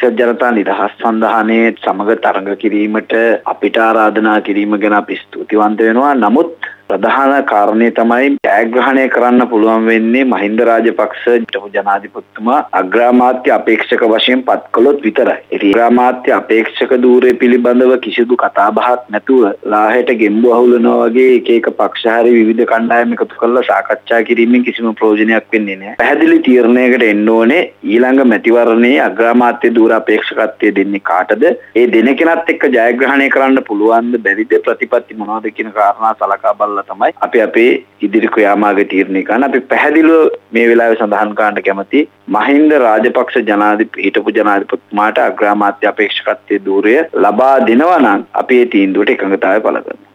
එක්සත් ජනතා නිදහස් සන්ධානයේ සමග තරඟ කිරීමට අපිට ආරාධනා කිරීම ගැන අපි ස්තුතිවන්ත වෙනවා. නමුත් ප්‍රධාන කාරණේ තමයි ජයග්‍රහණය කරන්න පුළුවන් වෙන්නේ මහින්ද රාජපක්ෂ හිටපු ජනාධිපතිතුමා අග්‍රාමාත්‍ය අපේක්ෂක වශයෙන් පත් කළොත් විතරයි. ඉතින් අග්‍රාමාත්‍ය අපේක්ෂක ධූරය පිළිබඳව කිසිදු කතාබහක් නැතුව ලාහෙට ගෙම්බු අහුලනවා වගේ එක එක පක්ෂ හරි විවිධ කණ්ඩායම් එකතු කරලා සාකච්ඡා කිරීමෙන් කිසිම ප්‍රයෝජනයක් වෙන්නේ නැහැ. පැහැදිලි තීරණයකට එන්න ඕනේ ඊළඟ මැතිවරණයේ අග්‍රාමාත්‍ය ධූර අපේක්ෂකත්වයේ දෙන්නේ කාටද? ඒ දෙන කෙනත් එක්ක ජයග්‍රහණය කරන්න පුළුවන්ද බැරිද ප්‍රතිපත්ති මොනවද කියන කාරණා සලකා බලලා කරලා තමයි අපි අපේ ඉදිරි ක්‍රියාමාර්ග තීරණය කරන්න. අපි පැහැදිලිව මේ වෙලාවේ සඳහන් කරන්න කැමති මහින්ද රාජපක්ෂ ජනාධිපති හිටපු ජනාධිපතිතුමාට අග්‍රාමාත්‍ය අපේක්ෂකත්වයේ ධූරය ලබා දෙනවා නම් අපි ඒ තීන්දුවට එකඟතාවය පළ කරනවා.